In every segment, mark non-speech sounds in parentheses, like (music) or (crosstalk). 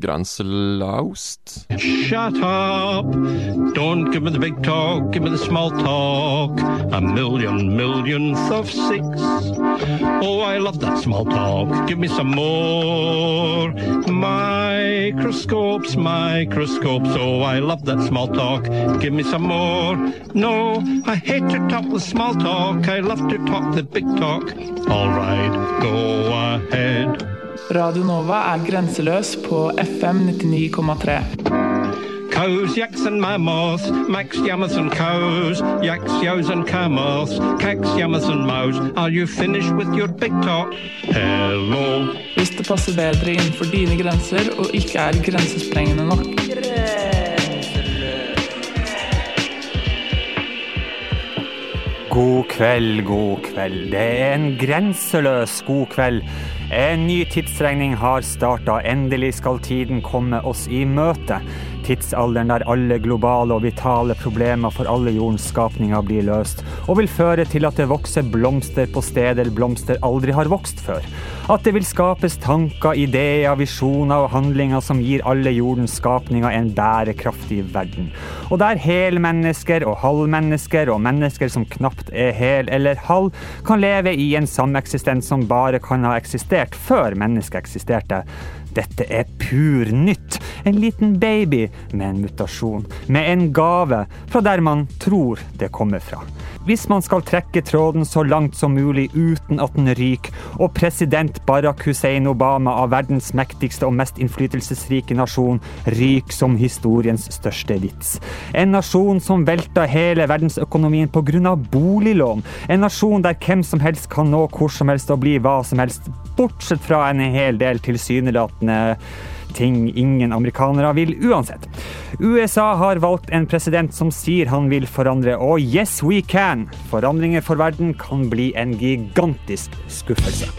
Grenselaust. Shut up. Don't give me the big talk, give me the small talk. A million millionth of six. Oh, I love that small talk. Give me some more. Microscopes, microscopes. Oh, I love that small talk. Give me some more. No, I hate to talk the small talk. I love to talk the big talk. All right, go ahead. Radio Nova er grenseløs på FM 99,3. Cows, yaks and mammoths, Max, yammers and cows, yaks, yows and camels, cacks, yammers and mows. Are you finished with your big talk? Hello. Hvis det passer bedre innenfor dine grenser og ikke er grensesprengende nok. God kveld, god kveld. Det er en grenseløs god kveld. En ny tidsregning har starta. Endelig skal tiden komme oss i møte. Tidsalderen der alle globale og vitale problemer for alle jordens skapninger blir løst, og vil føre til at det vokser blomster på steder blomster aldri har vokst før. At det vil skapes tanker, ideer, visjoner og handlinger som gir alle jordens skapninger en bærekraftig verden. Og der helmennesker og halvmennesker og mennesker som knapt er hel eller halv, kan leve i en sameksistens som bare kan ha eksistert før mennesket eksisterte. Dette er pur nytt. En liten baby med en mutasjon. Med en gave fra der man tror det kommer fra. Hvis man skal trekke tråden så langt som mulig uten at den ryker, og president Barack Hussein Obama av verdens mektigste og mest innflytelsesrike nasjon ryker som historiens største vits. En nasjon som velta hele verdensøkonomien pga. boliglån. En nasjon der hvem som helst kan nå hvor som helst og bli hva som helst, bortsett fra en hel del tilsynelatende ting ingen amerikanere vil uansett. USA har valgt en president som sier han vil forandre, og yes we can! Forandringer for verden kan bli en gigantisk skuffelse.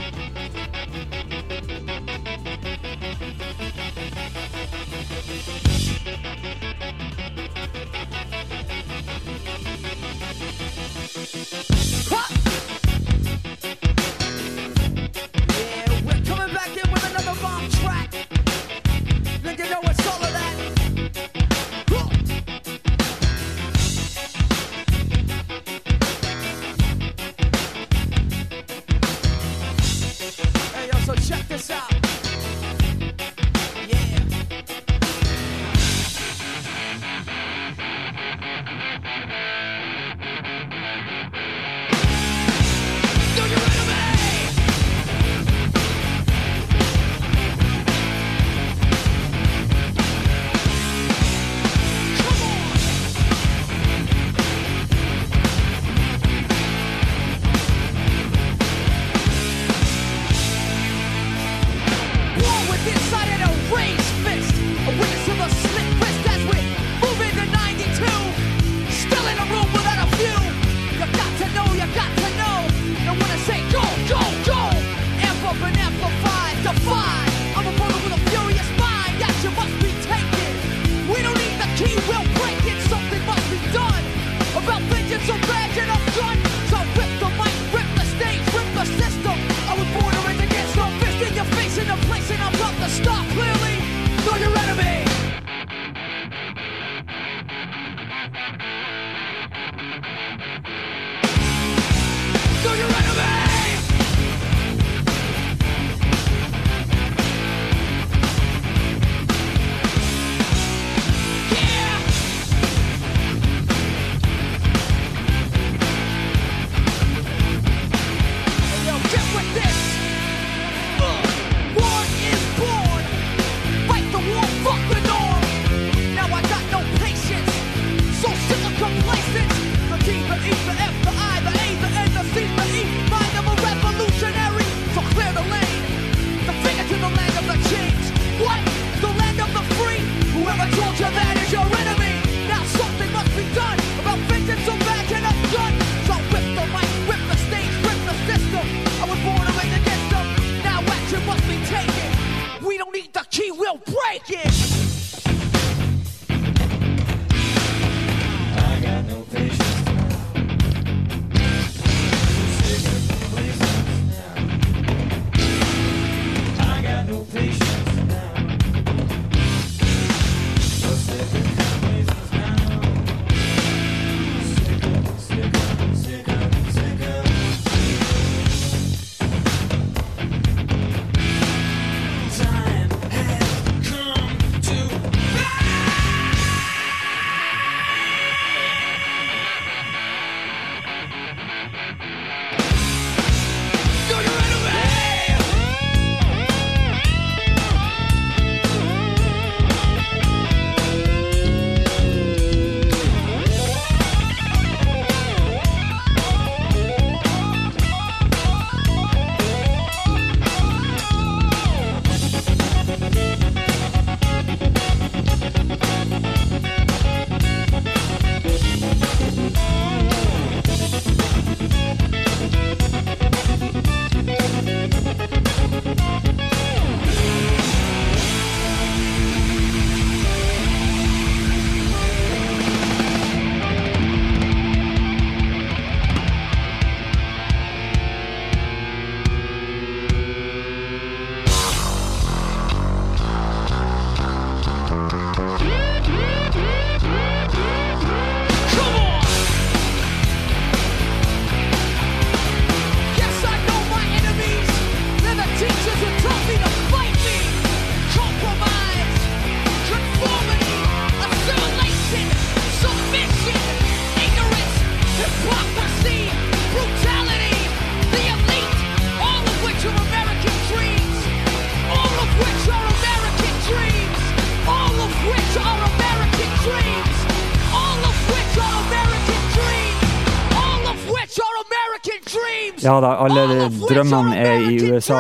Ja da, alle drømmene er i USA.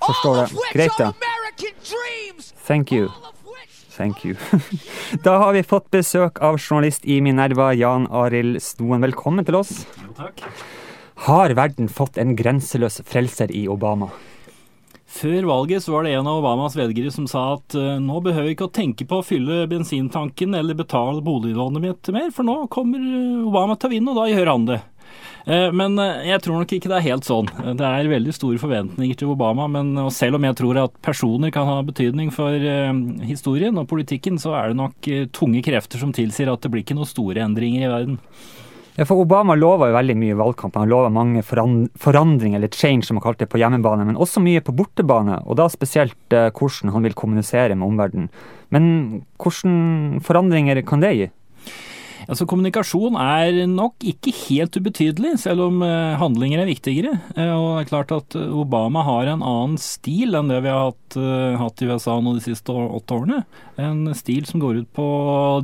Forstår det. Greit, da. Thank you. Thank you. (laughs) Da har vi fått besøk av journalist i Minerva, Jan Arild Snoen. Velkommen til oss. takk. Har verden fått en grenseløs frelser i Obama? Før valget så var det en av Obamas velgere som sa at eh, nå behøver vi ikke å tenke på å fylle bensintanken eller betale boliglånet mitt mer, for nå kommer eh, Obama til å vinne, og da gjør han det. Eh, Men eh, jeg tror nok ikke det er helt sånn. Det er veldig store forventninger til Obama, men selv om jeg tror at personer kan ha betydning for eh, historien og politikken, så er det nok eh, tunge krefter som tilsier at det blir ikke noen store endringer i verden. Ja, for Obama lova jo veldig mye i valgkampen. Han lova mange forandringer, eller change som han kalte det, på hjemmebane, men også mye på bortebane, og da spesielt eh, hvordan han vil kommunisere med omverdenen. Men hvilke forandringer kan det gi? Altså Kommunikasjon er nok ikke helt ubetydelig, selv om eh, handlinger er viktigere. Eh, og det er klart at eh, Obama har en annen stil enn det vi har hatt, hatt i USA nå de siste åtte årene. En stil som går ut på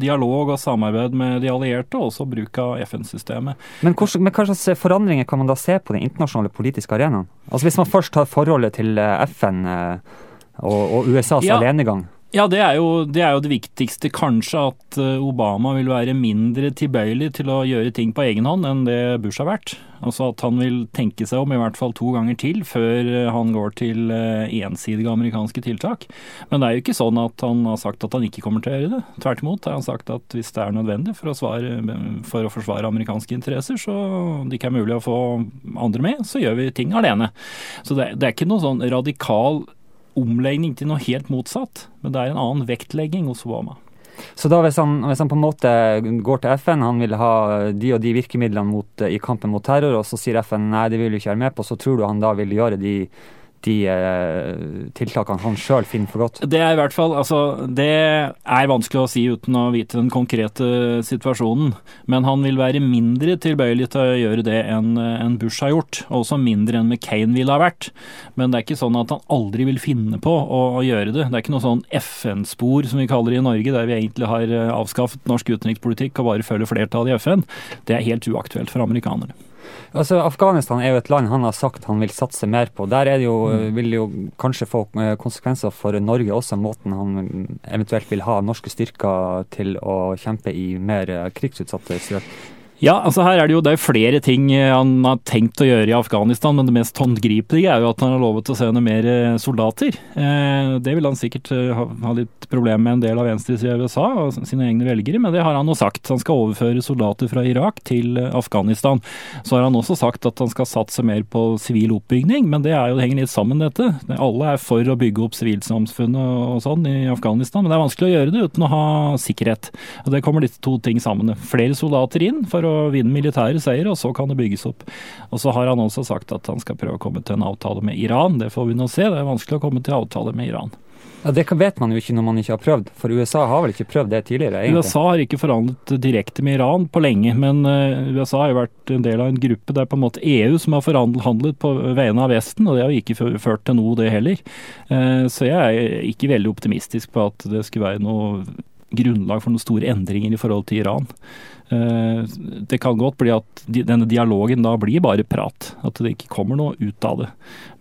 dialog og samarbeid med de allierte, og også bruk av FN-systemet. Men, hva slags forandringer kan man da se på den internasjonale politiske arenaen? Altså Hvis man først tar forholdet til FN og, og USAs Ja. alenegang. Ja, det er, jo, det er jo det viktigste. Kanskje at eh, Obama vil være mindre tilbøyelig til å gjøre ting på egen hånd enn det Bush har vært. Altså at han vil tenke seg om i hvert fall to ganger til før eh, han går til eh, ensidige amerikanske tiltak. Men det er jo ikke sånn at han har sagt at han ikke kommer til å gjøre det. Tvert imot har han sagt at hvis det er nødvendig for å, svare, for å forsvare amerikanske interesser, så det ikke er mulig å få andre med, så gjør vi ting alene. Så det, det er ikke noe sånn radikal omlegging til noe helt motsatt, men det er en annen vektlegging hos Obama. Så da hvis han, hvis han på en måte går til FN, han vil ha de og de virkemidlene mot, i kampen mot terror, og så sier FN nei, det vil du ikke være med på, så tror du han da vil gjøre de, de eh, tiltakene han sjøl finner for godt? Det er i hvert fall, altså, det er vanskelig å si uten å vite den konkrete situasjonen, men han vil være mindre tilbøyelig til å gjøre det enn en Bush har gjort, og også mindre enn McCain ville ha vært. Men det er ikke sånn at han aldri vil finne på å, å gjøre det. Det er ikke noe sånn FN-spor som vi kaller det i Norge, der vi egentlig har eh, avskaffet norsk utenrikspolitikk og bare følger flertallet i FN. Det er helt uaktuelt for amerikanere. Altså, Afghanistan er jo et land han har sagt han vil satse mer på. Der er det jo, Mm. vil det jo kanskje få eh, konsekvenser for Norge også, måten han eventuelt vil ha norske styrker til å kjempe i mer eh, krigsutsatte strøk. Ja, altså her er det jo det er flere ting eh, han har tenkt å gjøre i Afghanistan, men det mest håndgripelige er jo at han har lovet å sende mer eh, soldater. Eh, Det vil han sikkert ha, litt problemer med en del av venstresida i USA og sine egne velgere, men det har han jo sagt. Han skal overføre soldater fra Irak til Afghanistan. Så har han også sagt at han skal satse mer på sivil oppbygning, men det er jo, det henger litt sammen, dette. Alle er for å bygge opp sivilsamfunnet og sånn i Afghanistan, men det er vanskelig å gjøre det uten å ha sikkerhet. Og Det kommer disse to ting sammen. Flere soldater inn for å vinne militære seier, og så kan det bygges opp. Og så har han også sagt at han skal prøve å komme til en avtale med Iran. Det får vi nå se. Det er vanskelig å komme til avtale med Iran. Ja, Det vet man jo ikke når man ikke har prøvd, for USA har vel ikke prøvd det tidligere? egentlig? USA har ikke forhandlet direkte med Iran på lenge, men eh, USA har jo vært en del av en gruppe. Det er på en måte EU som har forhandlet på vegne av Vesten, og det har jo ikke ført til noe, det heller. Eh, Så jeg er ikke veldig optimistisk på at det skulle være noe grunnlag for noen store endringer i forhold til Iran. Eh, Det kan godt bli at denne dialogen da blir bare prat, at det ikke kommer noe ut av det.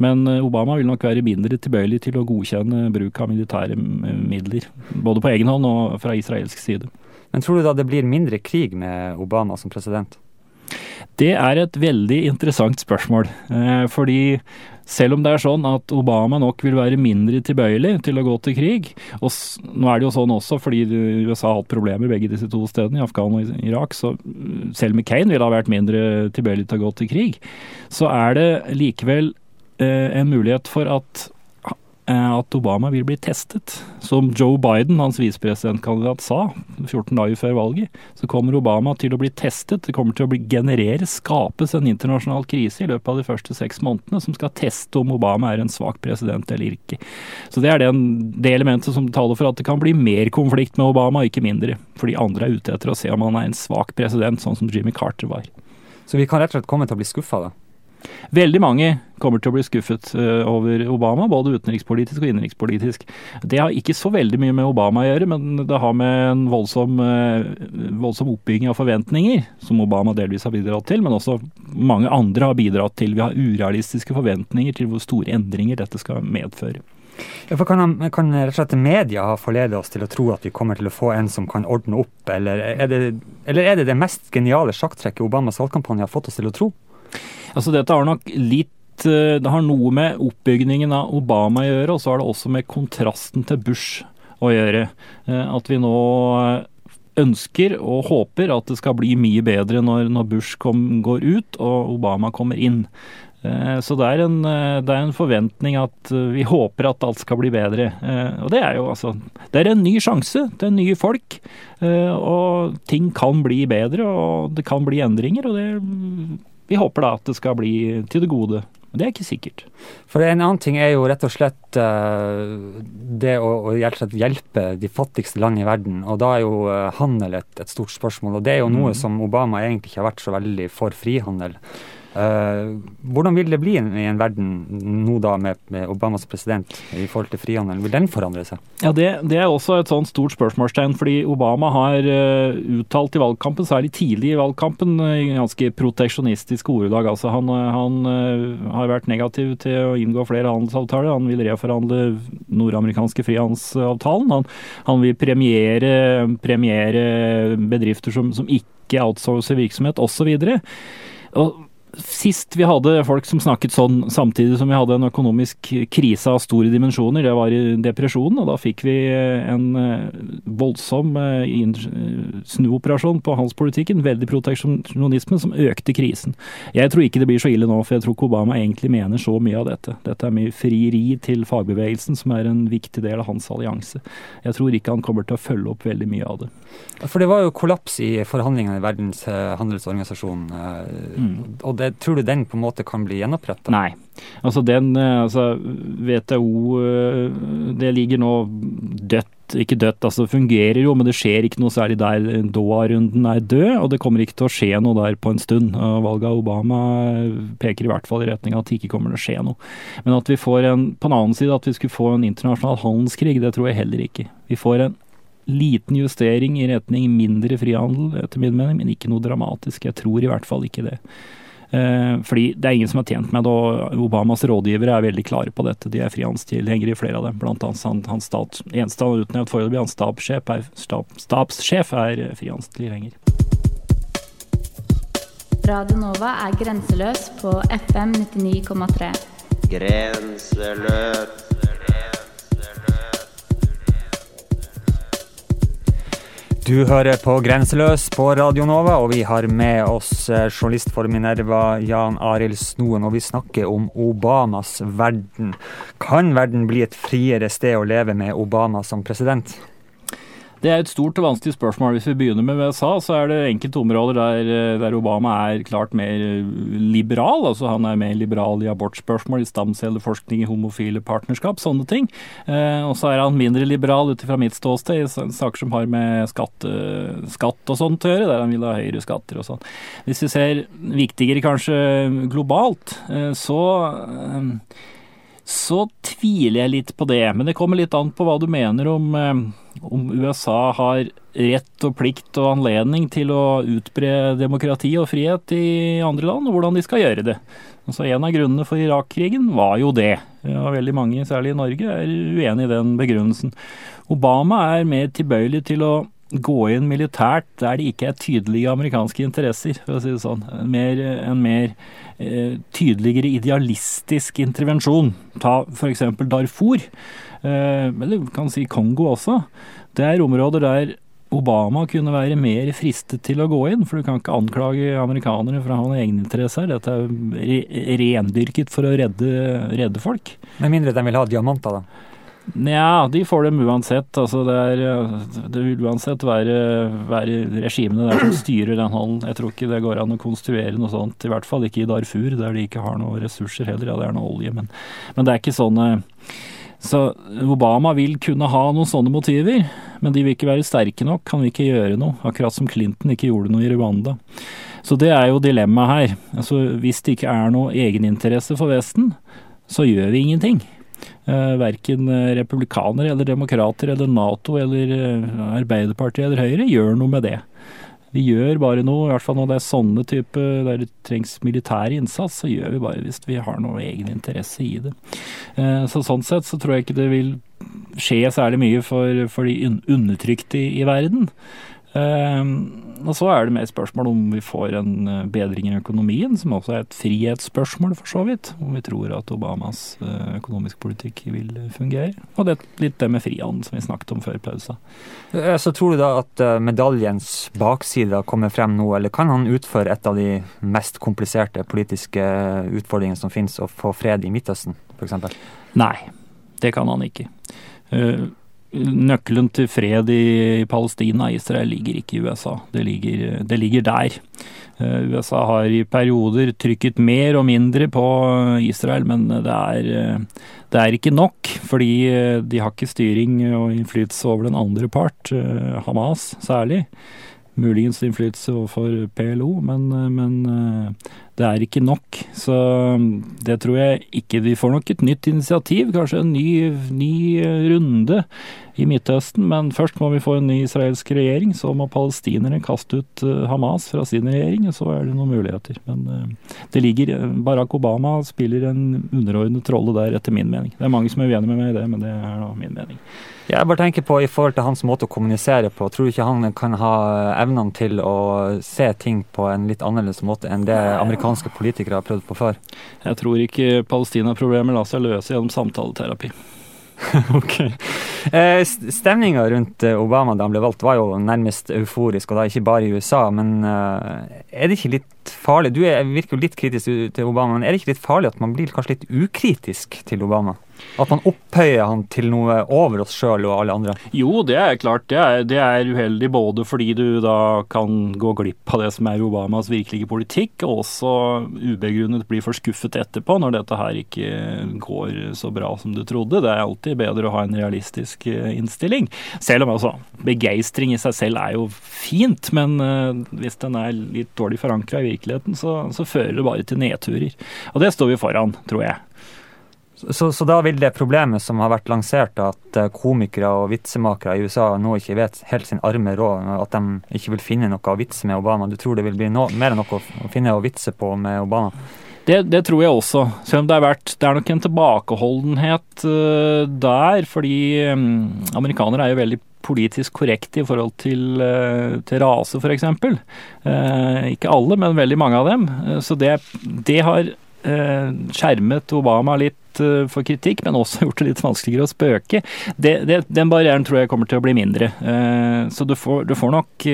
Men eh, Obama vil nok være mindre tilbøyelig til å godkjenne bruk av militære midler, både på egen hånd og fra israelsk side. Men tror du da det blir mindre krig med Obama som president? Det er et veldig interessant spørsmål. Eh, fordi selv om det er sånn at Obama nok vil være mindre tilbøyelig til å gå til krig, og nå er det jo sånn også fordi USA har hatt problemer begge disse to stedene, i Afghan og Irak, så mm, selv McCain ville ha vært mindre tilbøyelig til å gå til krig, så er det likevel eh, en mulighet for at at Obama vil bli testet. Som Joe Biden, hans visepresidentkandidat, sa 14 dager før valget, så kommer Obama til å bli testet. Det kommer til å bli generere, skapes en internasjonal krise i løpet av de første seks månedene som skal teste om Obama er en svak president eller ikke. Så Det er den, det elementet som taler for at det kan bli mer konflikt med Obama, ikke mindre. Fordi andre er ute etter å se om han er en svak president, sånn som Jimmy Carter var. Så vi kan rett og slett komme til å bli skuffa, da? Veldig mange kommer til å bli skuffet eh, over Obama, både utenrikspolitisk og innenrikspolitisk. Det har ikke så veldig mye med Obama å gjøre, men det har med en voldsom, eh, voldsom oppbygging av forventninger, som Obama delvis har bidratt til, men også mange andre har bidratt til. Vi har urealistiske forventninger til hvor store endringer dette skal medføre. Ja, for kan, kan rett og slett media ha forledet oss til å tro at vi kommer til å få en som kan ordne opp, eller er det eller er det, det mest geniale sjakktrekket Obamas valgkampanje har fått oss til å tro? Altså Dette har nok litt eh, Det har noe med oppbygningen av Obama å gjøre, og så har det også med kontrasten til Bush å gjøre. Eh, at vi nå ønsker og håper at det skal bli mye bedre når, Bush kom, går ut og Obama kommer inn. Eh, så det er, en, det er en forventning at vi håper at alt skal bli bedre. Og det er jo altså Det er en ny sjanse. Er nye folk. Og ting kan bli bedre, og det kan bli endringer. Og det, vi håper da at det skal bli til det gode. Men det er ikke sikkert. For en annen ting er jo rett og slett uh, det å, å, hjelpe de fattigste land i verden. Og da er jo uh, handel et, et, stort spørsmål. Og det er jo noe mm. som Obama egentlig ikke har vært så veldig for frihandel. Uh, hvordan vil det bli i en verden nå da med, med, Obamas president i forhold til frihandel? Vil den forandre seg? Ja, Det, det er også et sånt stort spørsmålstegn. fordi Obama har uh, uttalt i valgkampen, særlig tidlig i valgkampen, i ganske proteksjonistiske ordelag. Altså, han, han har vært negativ til å inngå flere handelsavtaler. Han vil reforhandle nordamerikanske frihandelsavtalen. Han, han vil premiere, premiere bedrifter som, som ikke outsourcer virksomhet, osv. Og Sist vi hadde folk som snakket sånn samtidig som vi hadde en økonomisk krise av store dimensjoner, det var i depresjonen, og da fikk vi en eh, voldsom eh, snuoperasjon på handelspolitikken, veldig proteksjonisme, som økte krisen. Jeg tror ikke det blir så ille nå, for jeg tror ikke Obama egentlig mener så mye av dette. Dette er mye frieri til fagbevegelsen, som er en viktig del av hans allianse. Jeg tror ikke han kommer til å følge opp veldig mye av det. For det var jo kollaps i forhandlingene i Verdens eh, handelsorganisasjon. Mm. og det det, tror du den på en måte kan bli gjenoppretta? Nei. Altså den eh, altså WTO eh, Det ligger nå dødt. Ikke dødt, altså det fungerer jo, men det skjer ikke noe særlig der. Doha-runden er død, og det kommer ikke til å skje noe der på en stund. Valget av Obama peker i hvert fall i retning av at det ikke kommer til å skje noe. Men at vi får en, på en annen side at vi skulle få en internasjonal handelskrig, det tror jeg heller ikke. Vi får en liten justering i retning mindre frihandel, etter min mening, men ikke noe dramatisk. Jeg tror i hvert fall ikke det. Eh, fordi det er ingen som er tjent med det, og Obamas rådgivere er veldig klare på dette. De er frihandelstilhengere, flere av dem. Blant annet hans, hans stat, eneste han har utnevnt foreløpig, hans stabssjef er, stab, stabssjef er frihandelstilhenger. Radio Nova er grenseløs på FM 99,3. Grenseløs. Du hører på Grenseløs på Radio Nova, og vi har med oss eh, journalist for Minerva, Jan Arild Snoen, og vi snakker om Obamas verden. Kan verden bli et friere sted å leve med Obama som president? Det er et stort og vanskelig spørsmål. Hvis vi begynner med USA, så er det enkelte områder der, eh, der Obama er klart mer eh, liberal. altså Han er mer liberal i abortspørsmål, i stamcelleforskning, i homofile partnerskap, sånne ting. Eh, og så er han mindre liberal ut fra mitt ståsted i saker som har med skatt, skatt og sånt å gjøre, der han vil ha høyere skatter og sånn. Hvis vi ser viktigere kanskje globalt, så så tviler jeg litt på det. Men det kommer litt an på hva du mener om, eh, om USA har rett og plikt og anledning til å utbre demokrati og frihet i andre land, og hvordan de skal gjøre det. Altså En av grunnene for Irak-krigen var jo det. Ja, veldig mange, særlig i Norge, er uenig i den begrunnelsen. Obama er mer tilbøyelig til å gå inn militært der det ikke er tydelige amerikanske interesser, for å si det sånn. En mer, en mer eh, tydeligere idealistisk intervensjon. Ta f.eks. Darfur, eh, eller kan si Kongo også. Det er områder der Obama kunne være mer fristet til å gå inn, for du kan ikke anklage amerikanere for å ha noen egeninteresser. Dette er rendyrket for å redde, redde folk. Med mindre de vil ha diamanter, da? Nja, de får dem uansett. Altså det, er, det vil uansett være, være regimene der som styrer den hallen. Jeg tror ikke det går an å konstruere noe sånt, i hvert fall ikke i Darfur, der de ikke har noen ressurser heller. Ja, det er noe olje, men, men det er ikke sånn Så Obama vil kunne ha noen sånne motiver, men de vil ikke være sterke nok. Han vil ikke gjøre noe, akkurat som Clinton ikke gjorde noe i Rwanda. Så det er jo dilemmaet her. Altså, hvis det ikke er noe egeninteresse for Vesten, så gjør vi ingenting. Uh, verken republikanere eller demokrater eller Nato eller uh, Arbeiderpartiet eller Høyre gjør noe med det. Vi gjør bare noe, i hvert fall når det er sånne type der det trengs militær innsats, så gjør vi bare hvis vi har noe egen interesse i det. Så sånn sett så tror jeg ikke det vil skje særlig mye for, for de undertrykte i, i verden. Og så er det mer spørsmål om vi får en bedring i økonomien, som også er et frihetsspørsmål for så vidt. Om vi tror at Obamas økonomisk politikk vil fungere. Og det er litt det med frihandel som vi snakket om før pausa. Så tror du da at medaljens bakside kommer frem nå, eller kan han utføre et av de mest kompliserte politiske utfordringene som finnes, å få fred i Midtøsten, f.eks.? Nei, det kan han ikke. Nøkkelen til fred i Palestina og Israel ligger ikke i USA, det ligger, det ligger der. USA har i perioder trykket mer og mindre på Israel, men det er, det er ikke nok. Fordi de har ikke styring og innflytelse over den andre part, Hamas særlig. Muligens innflytelse overfor PLO, men, men det er ikke nok. Så det tror jeg ikke. Vi får nok et nytt initiativ, kanskje en ny, ny runde i Midtøsten, men først må vi få en ny israelsk regjering. Så må palestinere kaste ut Hamas fra sin regjering, og så er det noen muligheter. Men det ligger Barack Obama spiller en underordnet rolle der, etter min mening. Det er mange som er uenig med meg i det, men det er da min mening. Jeg bare tenker på i forhold til hans måte å kommunisere på. Tror du ikke han kan ha evnene til å se ting på en litt annerledes måte enn det amerikanske politikere har prøvd på før? Jeg tror ikke Palestina-problemet lar seg løse gjennom samtaleterapi. (laughs) ok. Eh, Stemninga rundt Obama da han ble valgt var jo nærmest euforisk, og da ikke bare i USA. Men eh, er det ikke litt farlig? Du er, virker jo litt kritisk til Obama, men er det ikke litt farlig at man blir kanskje litt ukritisk til Obama? At man opphøyer han til noe over oss sjøl og alle andre? Jo, det er klart. Det er, det er, uheldig både fordi du da kan gå glipp av det som er Obamas virkelige politikk, og også ubegrunnet bli forskuffet etterpå når dette her ikke går så bra som du trodde. Det er alltid bedre å ha en realistisk innstilling. Selv om altså begeistring i seg selv er jo fint, men uh, hvis den er litt dårlig forankra i virkeligheten, så, så fører det bare til nedturer. Og det står vi foran, tror jeg. Så, så, da vil det problemet som har vært lansert, at komikere og vitsemakere i USA nå ikke vet helt sin arme råd, at de ikke vil finne noe å vitse med Obama, du tror det vil bli no, mer enn noe å finne å vitse på med Obama? Det, det, tror jeg også. Selv om det vært, det er nok en tilbakeholdenhet uh, der, fordi um, amerikanere er jo veldig politisk korrekte i forhold til, uh, til rase, f.eks. Uh, ikke alle, men veldig mange av dem. så det, det har skjermet Obama litt for kritikk, men også (laughs) gjort det litt vanskeligere å spøke. Det, det, den barrieren tror jeg kommer til å bli mindre. Så du får, du får, nok,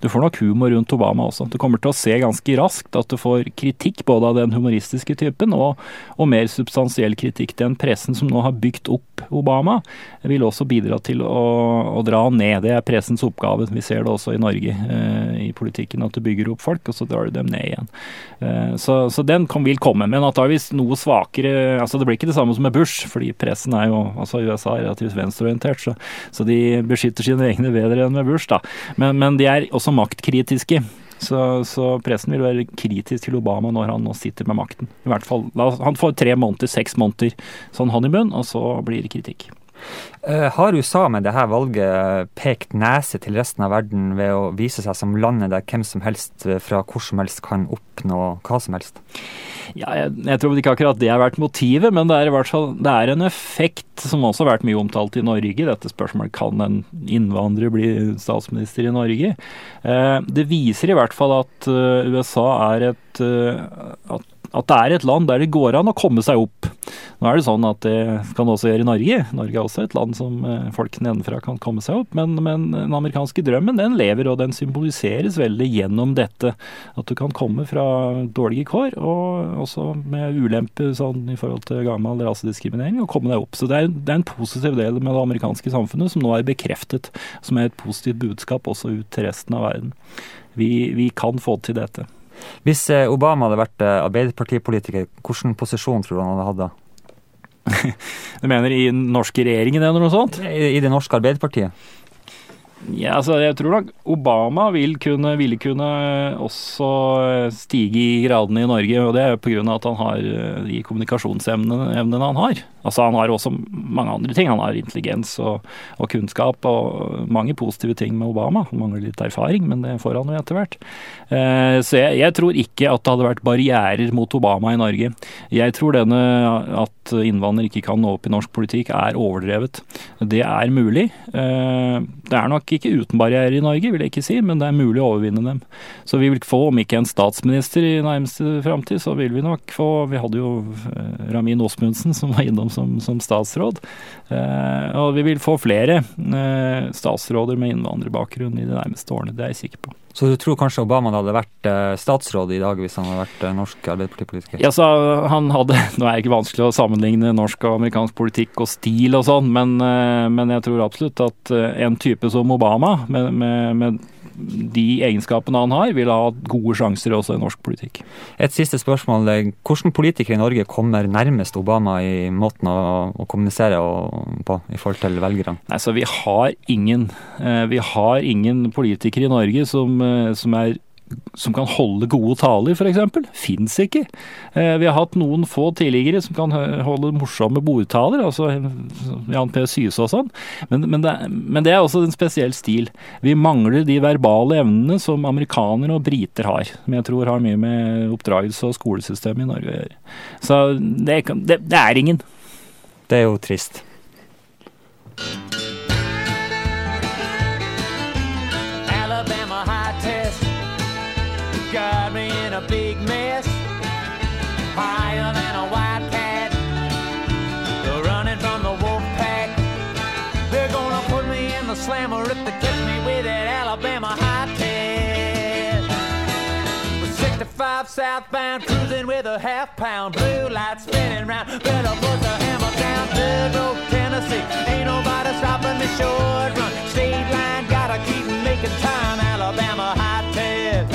du får nok humor rundt Obama også. Du kommer til å se ganske raskt at du får kritikk både av den humoristiske typen og, og mer substansiell kritikk. Den pressen som nå har bygd opp Obama, vil også bidra til å, å dra ned. Det er pressens oppgave. Vi ser det også i Norge i politikken, at du bygger opp folk, og så drar du dem ned igjen. Så, så den vil komme, men antakeligvis noe svakere altså Det blir ikke det samme som med Bush, fordi pressen er jo altså USA er relativt venstreorientert, så, så de beskytter sine egne bedre enn med Bush, da. Men, men de er også maktkritiske. Så, så, pressen vil være kritisk til Obama når han nå sitter med makten. I hvert fall, Han får tre måneder, seks måneder sånn honeymoon, og så blir det kritikk. Uh, har USA med dette valget pekt nese til resten av verden ved å vise seg som landet der hvem som helst fra hvor som helst kan oppnå hva som helst? Ja, jeg, jeg tror ikke akkurat det har vært motivet, men det er fall det er en effekt som også har vært mye omtalt i Norge. Dette spørsmålet kan en innvandrer bli statsminister i Norge. Det viser i hvert fall at USA er et at at det er et land der det går an å komme seg opp. Nå er det sånn at det kan også gjøre i Norge. Norge er også et land som folk nedenfra kan komme seg opp. Men, men, den amerikanske drømmen den lever, og den symboliseres veldig gjennom dette. At du kan komme fra dårlige kår, og også med ulempe sånn, i forhold til gammel rasediskriminering, og komme deg opp. Så det er, det er en positiv del med det amerikanske samfunnet som nå er bekreftet. Som er et positivt budskap også ut til resten av verden. Vi, vi kan få til dette. Hvis Obama hadde vært Arbeiderpartipolitiker, hvilken posisjon tror du han hadde hatt da? (laughs) Du mener i den norske regjeringen eller noe sånt? I, i det norske Arbeiderpartiet? Ja, altså jeg tror nok Obama vil kunne, ville kunne også stige i gradene i Norge, og det er pga. at han har eh, de kommunikasjonsevnene han har. Altså Han har også mange andre ting. Han har intelligens og, og, kunnskap og mange positive ting med Obama. Han mangler litt erfaring, men det får han jo etter hvert. Eh, så jeg, jeg, tror ikke at det hadde vært barrierer mot Obama i Norge. Jeg tror denne at innvandrere ikke kan nå opp i norsk politikk er overdrevet. Det er mulig. Eh, det er nok ikke uten barrierer i Norge, vil jeg ikke si, men det er mulig å overvinne dem. Så vi vil få, om ikke en statsminister i nærmeste framtid, så vil vi nok få Vi hadde jo eh, Ramin Osmundsen som var innom som, som statsråd. Eh, og vi vil få flere eh, statsråder med innvandrerbakgrunn i de nærmeste årene, det er jeg sikker på. Så du tror kanskje Obama hadde vært eh, statsråd i dag hvis han hadde vært eh, norsk arbeiderpartipolitiker? Ja, så han hadde, (laughs) Nå er det ikke vanskelig å sammenligne norsk og amerikansk politikk og stil og sånn, men, eh, men, jeg tror absolutt at en type som Obama, med, med, med de egenskapene han har, vil ha gode sjanser også i norsk politikk. Et siste spørsmål. hvordan politikere i Norge kommer nærmest Obama i måten å, å kommunisere på i forhold til velgerne? Nei, så Vi har ingen, eh, vi har ingen politikere i Norge som, eh, som er som kan holde gode taler, f.eks. Fins ikke. Eh, vi har hatt noen få tidligere som kan holde morsomme bordtaler, altså Jan P. Syse og sånn, men, men, det, men, det, er også en spesiell stil. Vi mangler de verbale evnene som amerikanere og briter har, som jeg tror har mye med oppdragelse og skolesystemet i Norge å gjøre. Så det, det, det er ingen. Det er jo trist. 65 southbound, cruising with a half pound, blue light spinning round. Better put the hammer down, Third Road, Tennessee. Ain't nobody stopping me short run. State line, gotta keep making time, Alabama high test.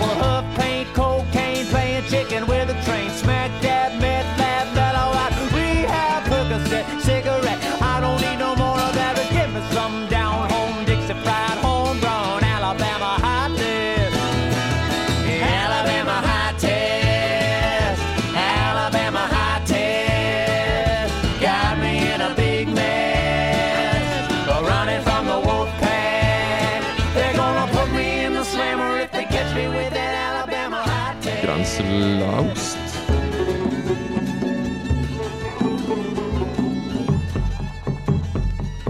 Well, huff paint, cocaine, playing chicken with a train,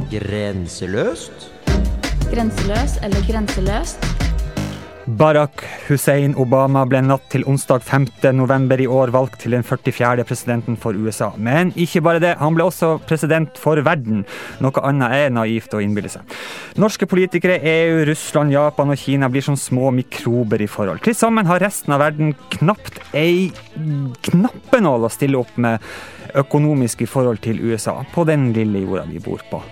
Grenseløst? Grenseløs eller grenseløst? Barack Hussein Obama ble natt til onsdag 5. november i år valgt til den 44. presidenten for USA. Men ikke bare det, han ble også president for verden. Noe annet er naivt å innbille seg. Norske politikere, EU, Russland, Japan og Kina blir som små mikrober i forhold. Til sammen har resten av verden knapt ei knappenål å stille opp med økonomisk i forhold til USA, på den lille jorda vi bor på.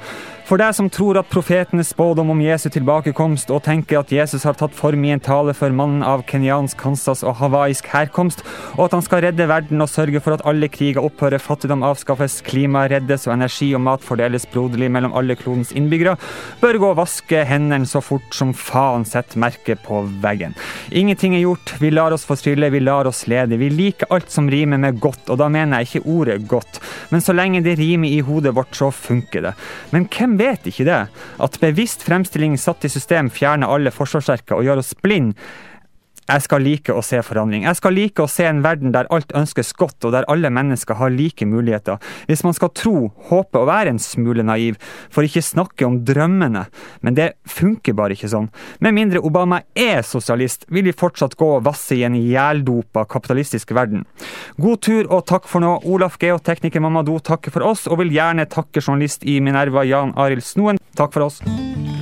For deg som tror at profetenes spådom om Jesu tilbakekomst og tenker at Jesus har tatt form i en tale for mannen av kenyansk, Kansas og hawaiisk herkomst, og at han skal redde verden og sørge for at alle kriger opphører, fattigdom avskaffes, klima reddes og energi og mat fordeles broderlig mellom alle klodens innbyggere, bør gå og vaske hendene så fort som faen setter merke på veggen. Ingenting er gjort, vi lar oss forstyrre, vi lar oss lede. Vi liker alt som rimer med godt, og da mener jeg ikke ordet godt, men så lenge det rimer i hodet vårt, så funker det. Men hvem vet ikke det? At bevisst fremstilling satt i system fjerner alle forsvarsverker og gjør oss blind. Jeg skal like å se forandring. Jeg skal like å se en verden der alt ønskes godt, og der alle mennesker har like muligheter. Hvis man skal tro, håpe og være en smule naiv, for ikke snakke om drømmene. Men det funker bare ikke sånn. Med mindre Obama er sosialist, vil vi fortsatt gå og vasse i en jældopa kapitalistisk verden. God tur og takk for nå. Olaf Geotekniker Mamadou takker for oss, og vil gjerne takke journalist i Minerva Jan Arild Snoen. Takk for oss.